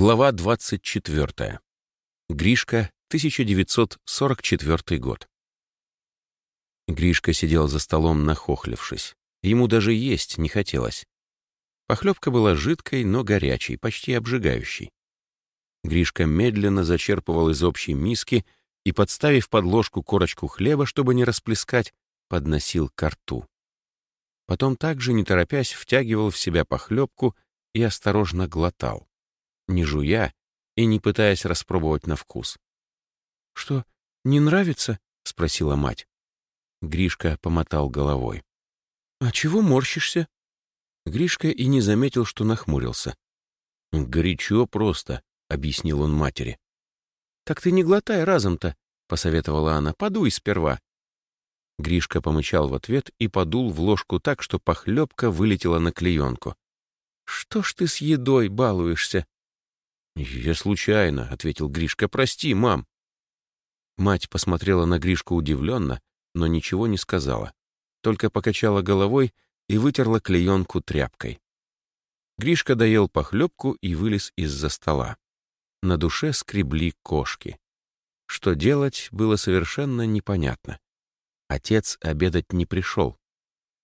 Глава 24. Гришка, 1944 год. Гришка сидел за столом, нахохлившись. Ему даже есть не хотелось. Похлебка была жидкой, но горячей, почти обжигающей. Гришка медленно зачерпывал из общей миски и, подставив под ложку корочку хлеба, чтобы не расплескать, подносил ко рту. Потом также, не торопясь, втягивал в себя похлебку и осторожно глотал не жуя и не пытаясь распробовать на вкус. «Что, не нравится?» — спросила мать. Гришка помотал головой. «А чего морщишься?» Гришка и не заметил, что нахмурился. «Горячо просто», — объяснил он матери. «Так ты не глотай разом-то», — посоветовала она. «Подуй сперва». Гришка помычал в ответ и подул в ложку так, что похлебка вылетела на клеенку. «Что ж ты с едой балуешься?» «Я случайно», — ответил Гришка. «Прости, мам». Мать посмотрела на Гришку удивленно, но ничего не сказала. Только покачала головой и вытерла клеенку тряпкой. Гришка доел похлебку и вылез из-за стола. На душе скребли кошки. Что делать, было совершенно непонятно. Отец обедать не пришел.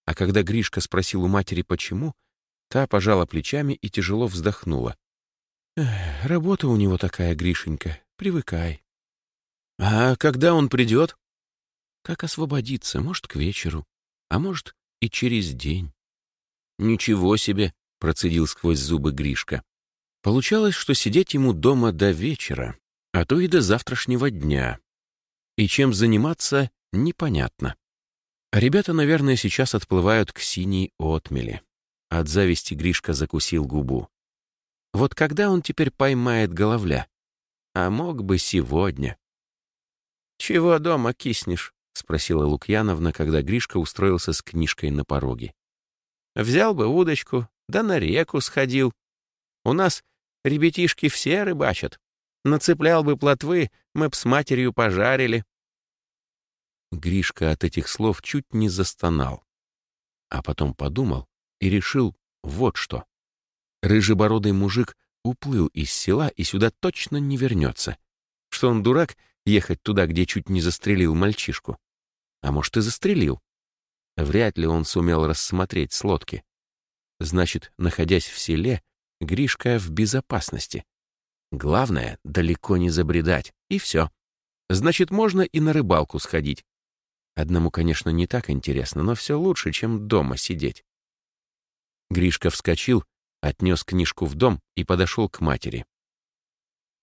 А когда Гришка спросил у матери, почему, та пожала плечами и тяжело вздохнула. Работа у него такая, Гришенька, привыкай. А когда он придет? Как освободиться, может, к вечеру, а может, и через день. Ничего себе, процедил сквозь зубы Гришка. Получалось, что сидеть ему дома до вечера, а то и до завтрашнего дня. И чем заниматься, непонятно. Ребята, наверное, сейчас отплывают к синей отмели. От зависти Гришка закусил губу. Вот когда он теперь поймает головля? А мог бы сегодня. «Чего дома киснешь?» — спросила Лукьяновна, когда Гришка устроился с книжкой на пороге. «Взял бы удочку, да на реку сходил. У нас ребятишки все рыбачат. Нацеплял бы плотвы, мы б с матерью пожарили». Гришка от этих слов чуть не застонал. А потом подумал и решил вот что. Рыжебородый мужик уплыл из села и сюда точно не вернется. Что он дурак ехать туда, где чуть не застрелил мальчишку? А может, и застрелил. Вряд ли он сумел рассмотреть с лодки. Значит, находясь в селе, Гришка в безопасности. Главное, далеко не забредать, и все. Значит, можно и на рыбалку сходить. Одному, конечно, не так интересно, но все лучше, чем дома сидеть. Гришка вскочил отнес книжку в дом и подошел к матери.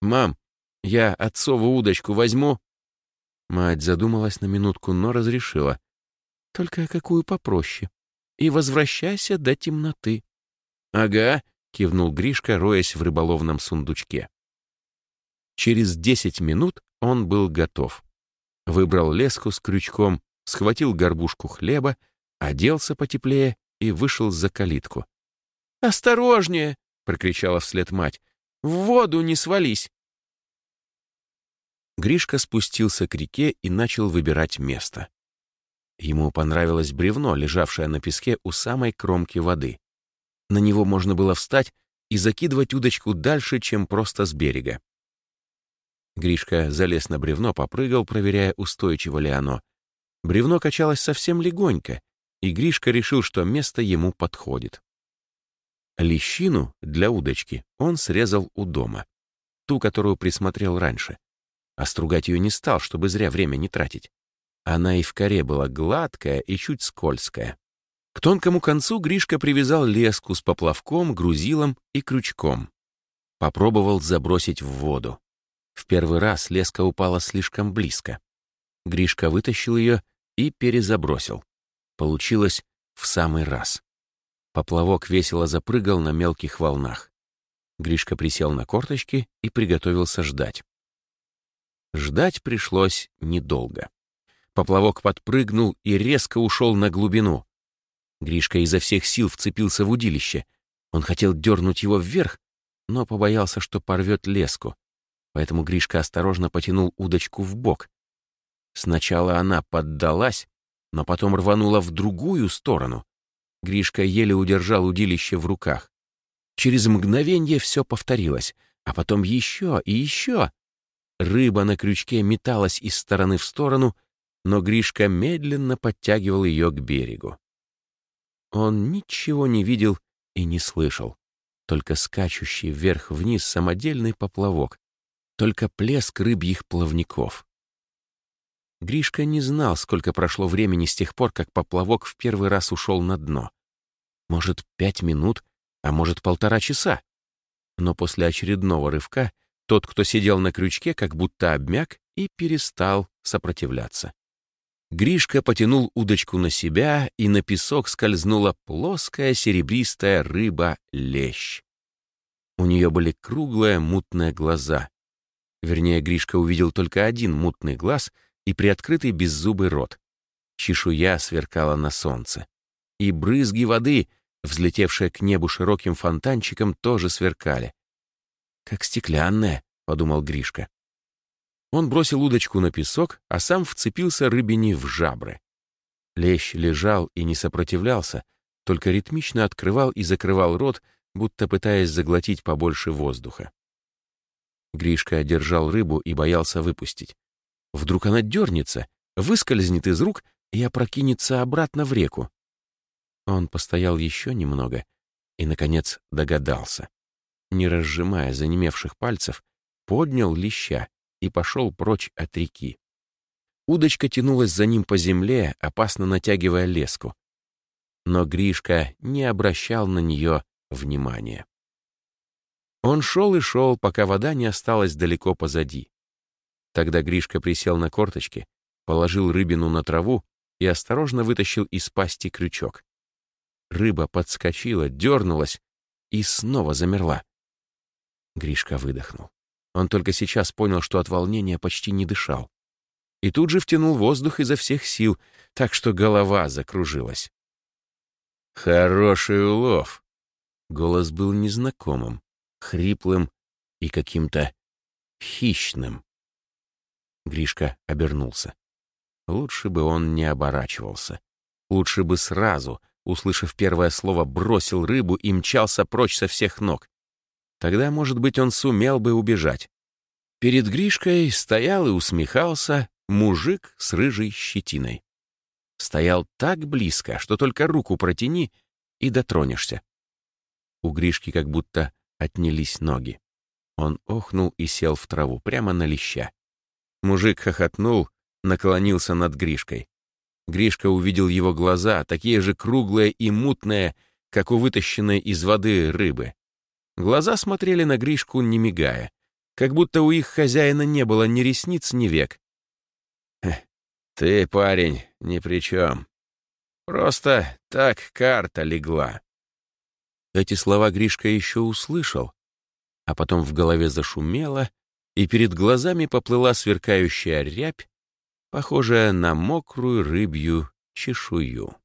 «Мам, я отцову удочку возьму?» Мать задумалась на минутку, но разрешила. «Только какую попроще. И возвращайся до темноты». «Ага», — кивнул Гришка, роясь в рыболовном сундучке. Через десять минут он был готов. Выбрал леску с крючком, схватил горбушку хлеба, оделся потеплее и вышел за калитку. «Осторожнее!» — прокричала вслед мать. «В воду не свались!» Гришка спустился к реке и начал выбирать место. Ему понравилось бревно, лежавшее на песке у самой кромки воды. На него можно было встать и закидывать удочку дальше, чем просто с берега. Гришка залез на бревно, попрыгал, проверяя, устойчиво ли оно. Бревно качалось совсем легонько, и Гришка решил, что место ему подходит. Лещину для удочки он срезал у дома, ту, которую присмотрел раньше. А стругать ее не стал, чтобы зря время не тратить. Она и в коре была гладкая и чуть скользкая. К тонкому концу Гришка привязал леску с поплавком, грузилом и крючком. Попробовал забросить в воду. В первый раз леска упала слишком близко. Гришка вытащил ее и перезабросил. Получилось в самый раз. Поплавок весело запрыгал на мелких волнах. Гришка присел на корточки и приготовился ждать. Ждать пришлось недолго. Поплавок подпрыгнул и резко ушел на глубину. Гришка изо всех сил вцепился в удилище. Он хотел дернуть его вверх, но побоялся, что порвет леску. Поэтому Гришка осторожно потянул удочку в бок. Сначала она поддалась, но потом рванула в другую сторону. Гришка еле удержал удилище в руках. Через мгновение все повторилось. а потом еще и еще. Рыба на крючке металась из стороны в сторону, но Гришка медленно подтягивал ее к берегу. Он ничего не видел и не слышал, только скачущий вверх-вниз самодельный поплавок, только плеск рыбьих плавников. Гришка не знал, сколько прошло времени с тех пор, как поплавок в первый раз ушел на дно. Может, пять минут, а может, полтора часа. Но после очередного рывка тот, кто сидел на крючке, как будто обмяк и перестал сопротивляться. Гришка потянул удочку на себя, и на песок скользнула плоская серебристая рыба-лещ. У нее были круглые мутные глаза. Вернее, Гришка увидел только один мутный глаз и приоткрытый беззубый рот. Чешуя сверкала на солнце. И брызги воды, взлетевшие к небу широким фонтанчиком, тоже сверкали. «Как стеклянная», — подумал Гришка. Он бросил удочку на песок, а сам вцепился рыбине в жабры. Лещ лежал и не сопротивлялся, только ритмично открывал и закрывал рот, будто пытаясь заглотить побольше воздуха. Гришка держал рыбу и боялся выпустить. Вдруг она дернется, выскользнет из рук и опрокинется обратно в реку. Он постоял еще немного и, наконец, догадался. Не разжимая занемевших пальцев, поднял леща и пошел прочь от реки. Удочка тянулась за ним по земле, опасно натягивая леску. Но Гришка не обращал на нее внимания. Он шел и шел, пока вода не осталась далеко позади. Тогда Гришка присел на корточки, положил рыбину на траву и осторожно вытащил из пасти крючок. Рыба подскочила, дернулась и снова замерла. Гришка выдохнул. Он только сейчас понял, что от волнения почти не дышал. И тут же втянул воздух изо всех сил, так что голова закружилась. «Хороший улов!» Голос был незнакомым, хриплым и каким-то хищным. Гришка обернулся. Лучше бы он не оборачивался. Лучше бы сразу, услышав первое слово, бросил рыбу и мчался прочь со всех ног. Тогда, может быть, он сумел бы убежать. Перед Гришкой стоял и усмехался мужик с рыжей щетиной. Стоял так близко, что только руку протяни и дотронешься. У Гришки как будто отнялись ноги. Он охнул и сел в траву, прямо на леща. Мужик хохотнул, наклонился над Гришкой. Гришка увидел его глаза, такие же круглые и мутные, как у вытащенной из воды рыбы. Глаза смотрели на Гришку, не мигая, как будто у их хозяина не было ни ресниц, ни век. «Ты, парень, ни при чем. Просто так карта легла». Эти слова Гришка еще услышал, а потом в голове зашумело, и перед глазами поплыла сверкающая рябь, похожая на мокрую рыбью чешую.